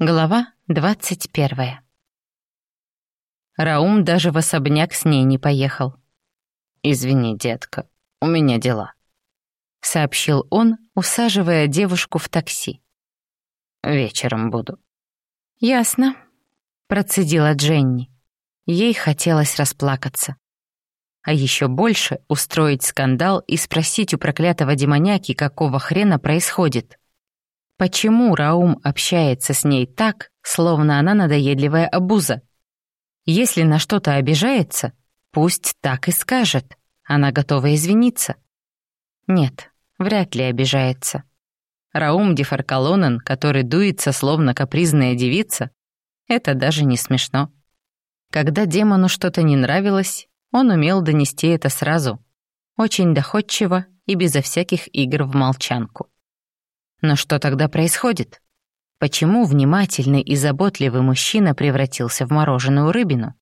Глава двадцать первая. Раум даже в особняк с ней не поехал. «Извини, детка, у меня дела», — сообщил он, усаживая девушку в такси. «Вечером буду». «Ясно», — процедила Дженни. Ей хотелось расплакаться. А еще больше устроить скандал и спросить у проклятого демоняки, какого хрена происходит. Почему Раум общается с ней так, словно она надоедливая обуза? Если на что-то обижается, пусть так и скажет. Она готова извиниться. Нет, вряд ли обижается. Раум Дефаркалонен, который дуется словно капризная девица, это даже не смешно. Когда демону что-то не нравилось, он умел донести это сразу, очень доходчиво и безо всяких игр в молчанку. Но что тогда происходит? Почему внимательный и заботливый мужчина превратился в мороженую рыбину?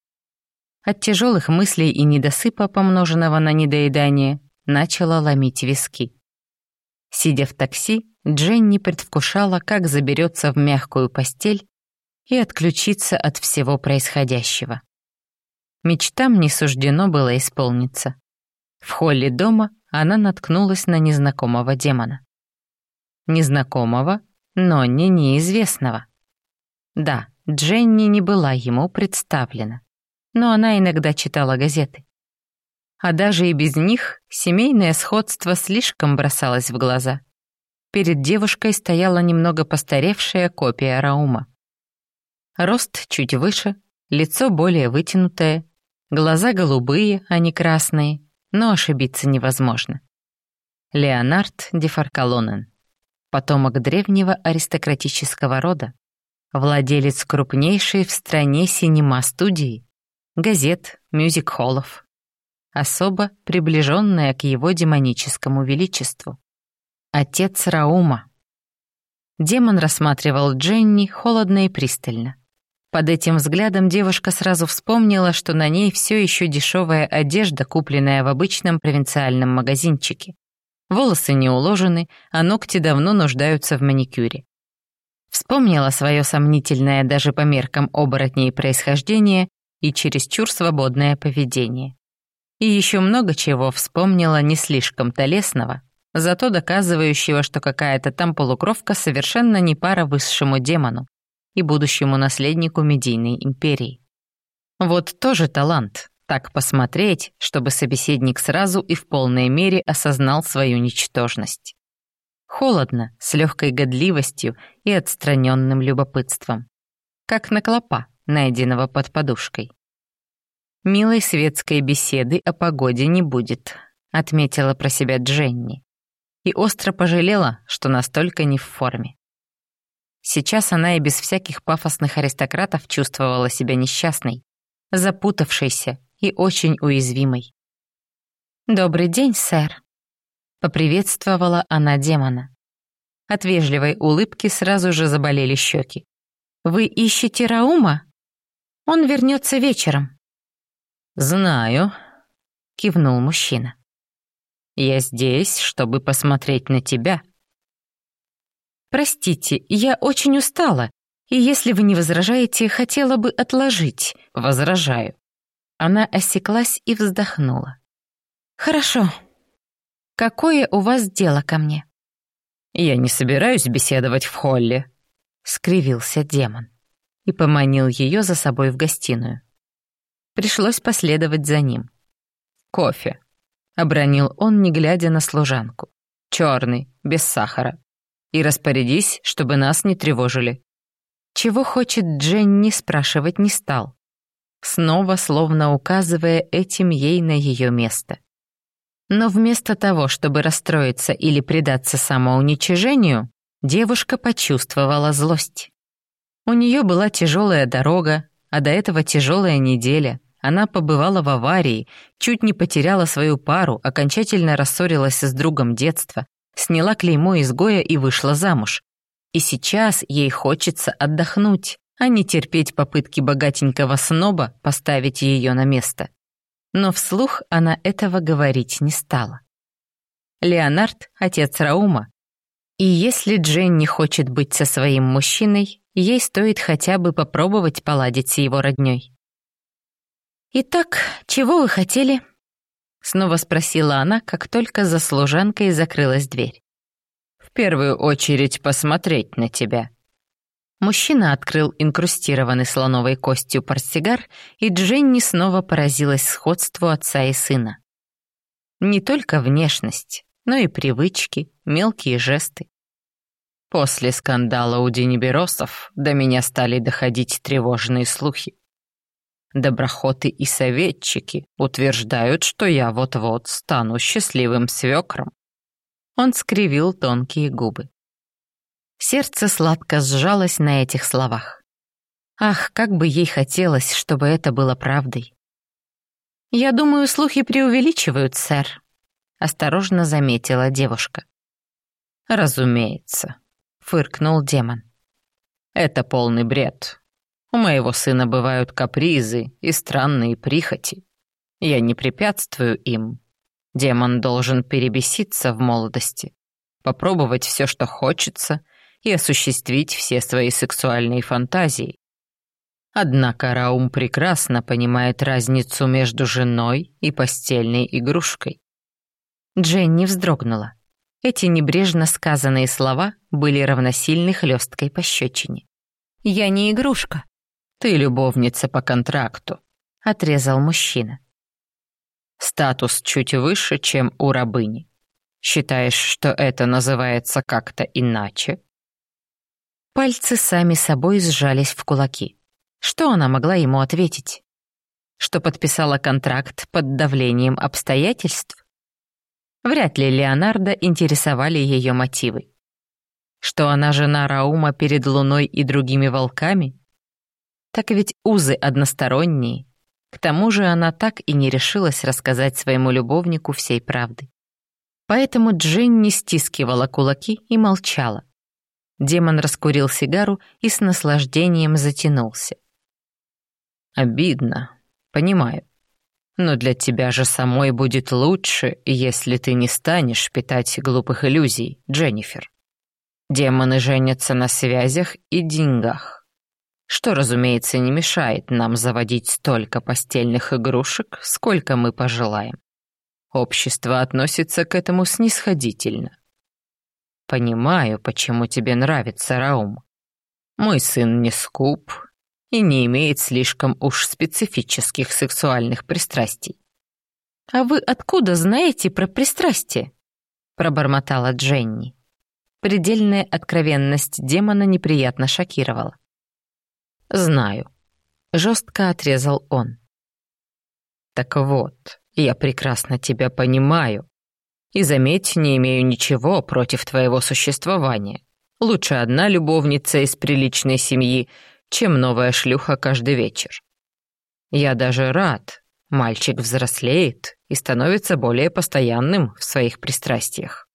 От тяжелых мыслей и недосыпа, помноженного на недоедание, начала ломить виски. Сидя в такси, Дженни предвкушала, как заберется в мягкую постель и отключиться от всего происходящего. Мечтам не суждено было исполниться. В холле дома она наткнулась на незнакомого демона незнакомого, но не неизвестного. Да, Дженни не была ему представлена, но она иногда читала газеты. А даже и без них семейное сходство слишком бросалось в глаза. Перед девушкой стояла немного постаревшая копия Раума. Рост чуть выше, лицо более вытянутое, глаза голубые, а не красные, но ошибиться невозможно. Леонард Дефаркалонен потомок древнего аристократического рода, владелец крупнейшей в стране синема-студии, газет, мюзик-холлов, особо приближенная к его демоническому величеству. Отец Раума. Демон рассматривал Дженни холодно и пристально. Под этим взглядом девушка сразу вспомнила, что на ней все еще дешевая одежда, купленная в обычном провинциальном магазинчике. Волосы не уложены, а ногти давно нуждаются в маникюре. Вспомнила свое сомнительное даже по меркам оборотней происхождение и чересчур свободное поведение. И еще много чего вспомнила не слишком толесного, зато доказывающего, что какая-то там полукровка совершенно не пара высшему демону и будущему наследнику медийной империи. Вот тоже талант, так посмотреть, чтобы собеседник сразу и в полной мере осознал свою ничтожность. Холодно, с легкой годливостью и отстраненным любопытством. Как на клопа, найденного под подушкой. «Милой светской беседы о погоде не будет», — отметила про себя Дженни. И остро пожалела, что настолько не в форме. Сейчас она и без всяких пафосных аристократов чувствовала себя несчастной, запутавшейся и очень уязвимой. «Добрый день, сэр», — поприветствовала она демона. От вежливой улыбки сразу же заболели щеки. «Вы ищете Раума? Он вернется вечером». «Знаю», — кивнул мужчина. «Я здесь, чтобы посмотреть на тебя». «Простите, я очень устала, и если вы не возражаете, хотела бы отложить». «Возражаю. Она осеклась и вздохнула. «Хорошо. Какое у вас дело ко мне?» «Я не собираюсь беседовать в холле», — скривился демон и поманил ее за собой в гостиную. Пришлось последовать за ним. «Кофе», — обронил он, не глядя на служанку. «Черный, без сахара. И распорядись, чтобы нас не тревожили». Чего хочет Дженни, спрашивать не стал снова словно указывая этим ей на ее место. Но вместо того, чтобы расстроиться или предаться самоуничижению, девушка почувствовала злость. У нее была тяжелая дорога, а до этого тяжелая неделя. Она побывала в аварии, чуть не потеряла свою пару, окончательно рассорилась с другом детства, сняла клеймо изгоя и вышла замуж. И сейчас ей хочется отдохнуть, а не терпеть попытки богатенького сноба поставить ее на место. Но вслух она этого говорить не стала. Леонард, отец Раума, И если Джен не хочет быть со своим мужчиной, ей стоит хотя бы попробовать поладить с его роднёй. «Итак, чего вы хотели?» Снова спросила она, как только за служанкой закрылась дверь. «В первую очередь посмотреть на тебя». Мужчина открыл инкрустированный слоновой костью портсигар, и Дженни снова поразилась сходству отца и сына. Не только внешность, но и привычки, мелкие жесты. После скандала у Дениберосов до меня стали доходить тревожные слухи. Доброхоты и советчики утверждают, что я вот-вот стану счастливым свекром. Он скривил тонкие губы. Сердце сладко сжалось на этих словах. Ах, как бы ей хотелось, чтобы это было правдой. «Я думаю, слухи преувеличивают, сэр», — осторожно заметила девушка. «Разумеется», — фыркнул демон. «Это полный бред. У моего сына бывают капризы и странные прихоти. Я не препятствую им. Демон должен перебеситься в молодости, попробовать все, что хочется, и осуществить все свои сексуальные фантазии. Однако Раум прекрасно понимает разницу между женой и постельной игрушкой. Дженни вздрогнула. Эти небрежно сказанные слова были равносильны хлесткой пощечине. «Я не игрушка», «Ты любовница по контракту», — отрезал мужчина. «Статус чуть выше, чем у рабыни. Считаешь, что это называется как-то иначе?» Пальцы сами собой сжались в кулаки. Что она могла ему ответить? Что подписала контракт под давлением обстоятельств? Вряд ли Леонардо интересовали ее мотивы. Что она жена Раума перед Луной и другими волками? Так ведь узы односторонние. К тому же она так и не решилась рассказать своему любовнику всей правды. Поэтому Дженни стискивала кулаки и молчала. Демон раскурил сигару и с наслаждением затянулся. «Обидно, понимаю. Но для тебя же самой будет лучше, если ты не станешь питать глупых иллюзий, Дженнифер. Демоны женятся на связях и деньгах что, разумеется, не мешает нам заводить столько постельных игрушек, сколько мы пожелаем. Общество относится к этому снисходительно. Понимаю, почему тебе нравится Раум. Мой сын не скуп и не имеет слишком уж специфических сексуальных пристрастий. «А вы откуда знаете про пристрастие?» — пробормотала Дженни. Предельная откровенность демона неприятно шокировала. «Знаю», — жестко отрезал он. «Так вот, я прекрасно тебя понимаю. И, заметь, не имею ничего против твоего существования. Лучше одна любовница из приличной семьи, чем новая шлюха каждый вечер. Я даже рад. Мальчик взрослеет и становится более постоянным в своих пристрастиях.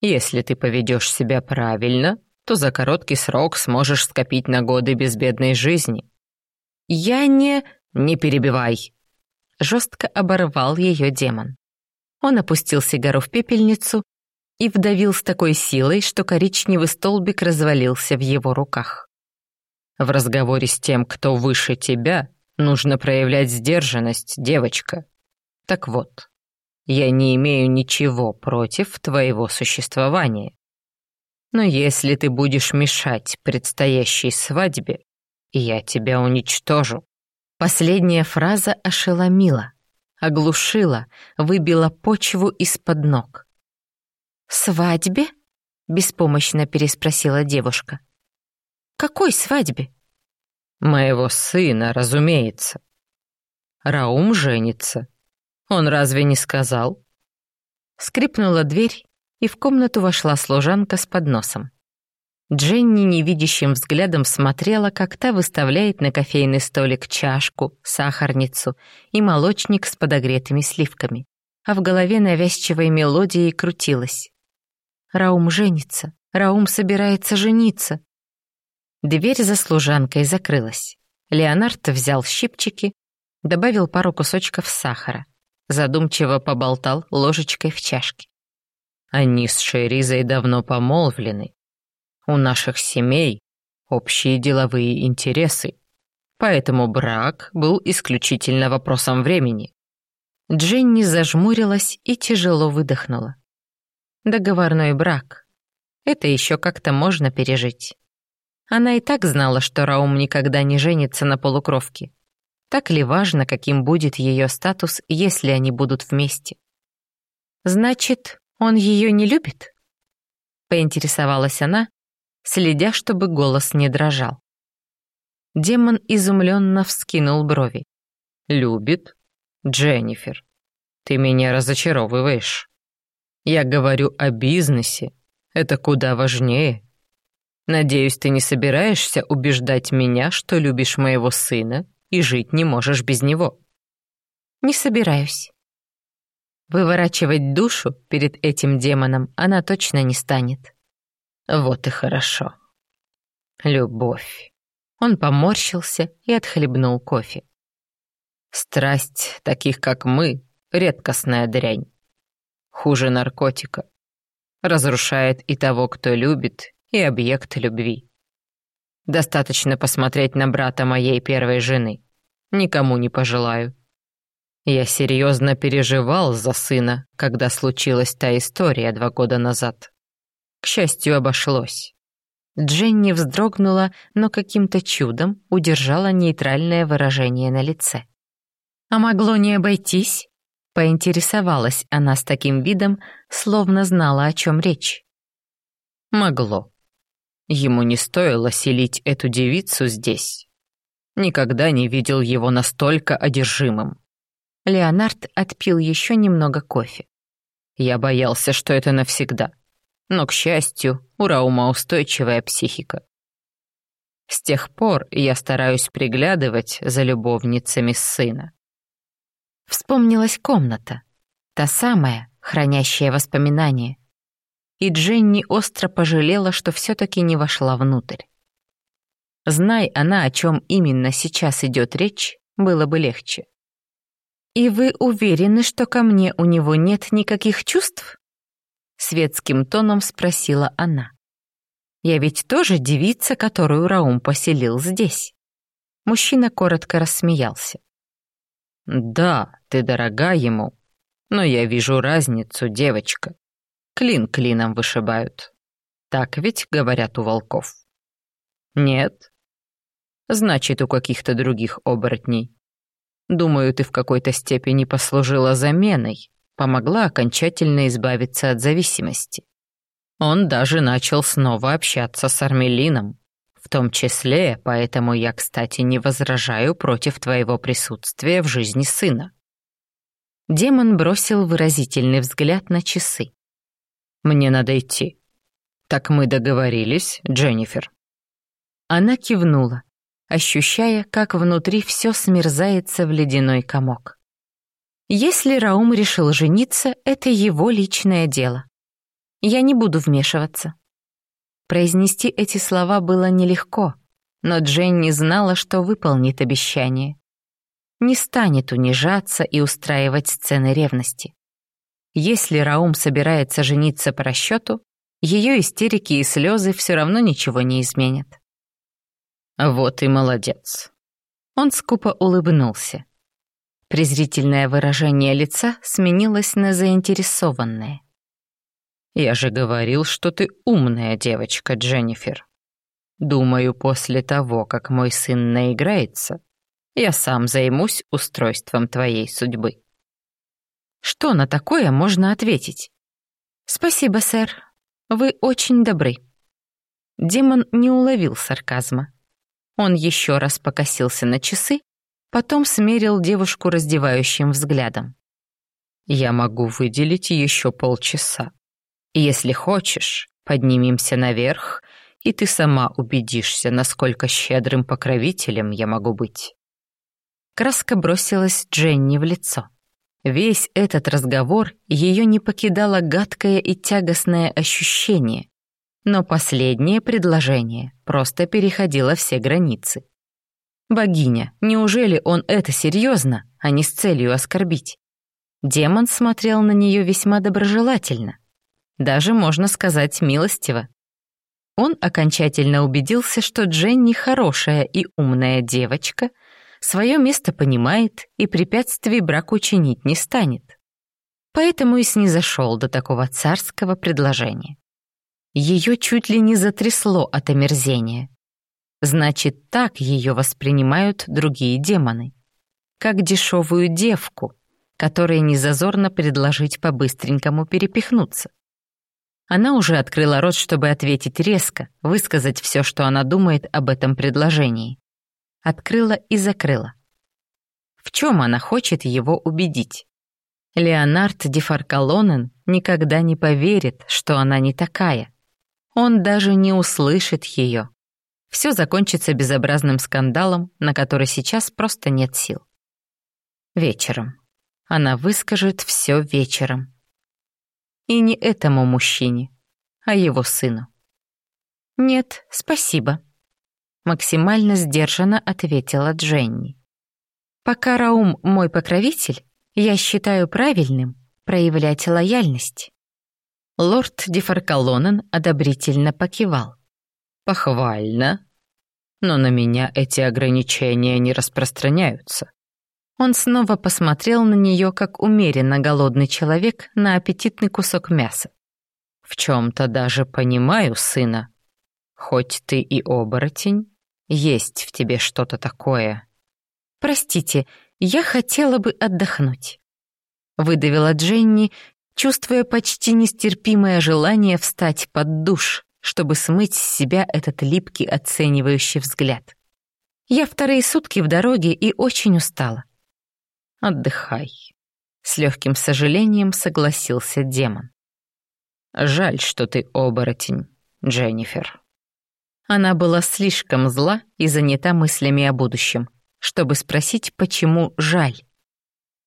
Если ты поведешь себя правильно, то за короткий срок сможешь скопить на годы безбедной жизни. Я не... Не перебивай. Жестко оборвал ее демон. Он опустил сигару в пепельницу и вдавил с такой силой, что коричневый столбик развалился в его руках. В разговоре с тем, кто выше тебя, нужно проявлять сдержанность, девочка. Так вот, я не имею ничего против твоего существования. Но если ты будешь мешать предстоящей свадьбе, я тебя уничтожу». Последняя фраза ошеломила, оглушила, выбила почву из-под ног. «Свадьбе?» — беспомощно переспросила девушка. «Какой свадьбе?» «Моего сына, разумеется. Раум женится. Он разве не сказал?» Скрипнула дверь, и в комнату вошла служанка с подносом. Дженни невидящим взглядом смотрела, как та выставляет на кофейный столик чашку, сахарницу и молочник с подогретыми сливками, а в голове навязчивой мелодией крутилась. «Раум женится! Раум собирается жениться!» Дверь за служанкой закрылась. Леонард взял щипчики, добавил пару кусочков сахара, задумчиво поболтал ложечкой в чашке. Они с Шеризой давно помолвлены. У наших семей общие деловые интересы, поэтому брак был исключительно вопросом времени. Дженни зажмурилась и тяжело выдохнула. Договорной брак. Это еще как-то можно пережить. Она и так знала, что Раум никогда не женится на полукровке. Так ли важно, каким будет ее статус, если они будут вместе? Значит, он ее не любит? Поинтересовалась она, следя, чтобы голос не дрожал. Демон изумленно вскинул брови. «Любит? Дженнифер, ты меня разочаровываешь. Я говорю о бизнесе. Это куда важнее. Надеюсь, ты не собираешься убеждать меня, что любишь моего сына и жить не можешь без него». «Не собираюсь». Выворачивать душу перед этим демоном она точно не станет. Вот и хорошо. Любовь. Он поморщился и отхлебнул кофе. Страсть таких, как мы, редкостная дрянь. Хуже наркотика. Разрушает и того, кто любит, и объект любви. Достаточно посмотреть на брата моей первой жены. Никому не пожелаю. Я серьезно переживал за сына, когда случилась та история два года назад. К счастью, обошлось. Дженни вздрогнула, но каким-то чудом удержала нейтральное выражение на лице. «А могло не обойтись?» Поинтересовалась она с таким видом, словно знала, о чем речь. «Могло. Ему не стоило селить эту девицу здесь. Никогда не видел его настолько одержимым». Леонард отпил еще немного кофе. «Я боялся, что это навсегда. Но, к счастью, у Раума устойчивая психика. С тех пор я стараюсь приглядывать за любовницами сына. Вспомнилась комната, та самая, хранящая воспоминания. И Дженни остро пожалела, что все-таки не вошла внутрь. Знай она, о чем именно сейчас идет речь, было бы легче. «И вы уверены, что ко мне у него нет никаких чувств?» Светским тоном спросила она. «Я ведь тоже девица, которую Раум поселил здесь». Мужчина коротко рассмеялся. «Да, ты дорога ему, но я вижу разницу, девочка. Клин клином вышибают. Так ведь говорят у волков». «Нет?» «Значит, у каких-то других оборотней. Думаю, ты в какой-то степени послужила заменой, помогла окончательно избавиться от зависимости. Он даже начал снова общаться с Армелином, в том числе, поэтому я, кстати, не возражаю против твоего присутствия в жизни сына. Демон бросил выразительный взгляд на часы. «Мне надо идти». «Так мы договорились, Дженнифер?» Она кивнула, ощущая, как внутри все смерзается в ледяной комок. Если Раум решил жениться, это его личное дело. Я не буду вмешиваться. Произнести эти слова было нелегко, но Дженни знала, что выполнит обещание. Не станет унижаться и устраивать сцены ревности. Если Раум собирается жениться по расчету, ее истерики и слезы все равно ничего не изменят. Вот и молодец. Он скупо улыбнулся. Презрительное выражение лица сменилось на заинтересованное. «Я же говорил, что ты умная девочка, Дженнифер. Думаю, после того, как мой сын наиграется, я сам займусь устройством твоей судьбы». Что на такое можно ответить? «Спасибо, сэр. Вы очень добры». Демон не уловил сарказма. Он еще раз покосился на часы Потом смерил девушку раздевающим взглядом. «Я могу выделить еще полчаса. Если хочешь, поднимемся наверх, и ты сама убедишься, насколько щедрым покровителем я могу быть». Краска бросилась Дженни в лицо. Весь этот разговор ее не покидало гадкое и тягостное ощущение, но последнее предложение просто переходило все границы. Богиня, неужели он это серьезно, а не с целью оскорбить? Демон смотрел на нее весьма доброжелательно. Даже, можно сказать, милостиво. Он окончательно убедился, что Дженни хорошая и умная девочка, свое место понимает и препятствий браку чинить не станет. Поэтому и снизошел до такого царского предложения. Ее чуть ли не затрясло от омерзения. Значит, так ее воспринимают другие демоны. Как дешевую девку, которой незазорно предложить по-быстренькому перепихнуться. Она уже открыла рот, чтобы ответить резко, высказать все, что она думает об этом предложении. Открыла и закрыла. В чем она хочет его убедить? Леонард Дефаркалонен никогда не поверит, что она не такая. Он даже не услышит ее. Все закончится безобразным скандалом, на который сейчас просто нет сил. Вечером. Она выскажет все вечером. И не этому мужчине, а его сыну. «Нет, спасибо», — максимально сдержанно ответила Дженни. «Пока Раум мой покровитель, я считаю правильным проявлять лояльность». Лорд Дефаркалонен одобрительно покивал. «Похвально. Но на меня эти ограничения не распространяются. Он снова посмотрел на нее, как умеренно голодный человек на аппетитный кусок мяса. «В чем-то даже понимаю, сына. Хоть ты и оборотень, есть в тебе что-то такое». «Простите, я хотела бы отдохнуть», — выдавила Дженни, чувствуя почти нестерпимое желание встать под душ, чтобы смыть с себя этот липкий оценивающий взгляд. «Я вторые сутки в дороге и очень устала. Отдыхай. С легким сожалением согласился демон. Жаль, что ты оборотень, Дженнифер. Она была слишком зла и занята мыслями о будущем, чтобы спросить, почему жаль.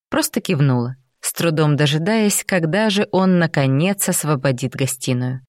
Просто кивнула, с трудом дожидаясь, когда же он, наконец, освободит гостиную.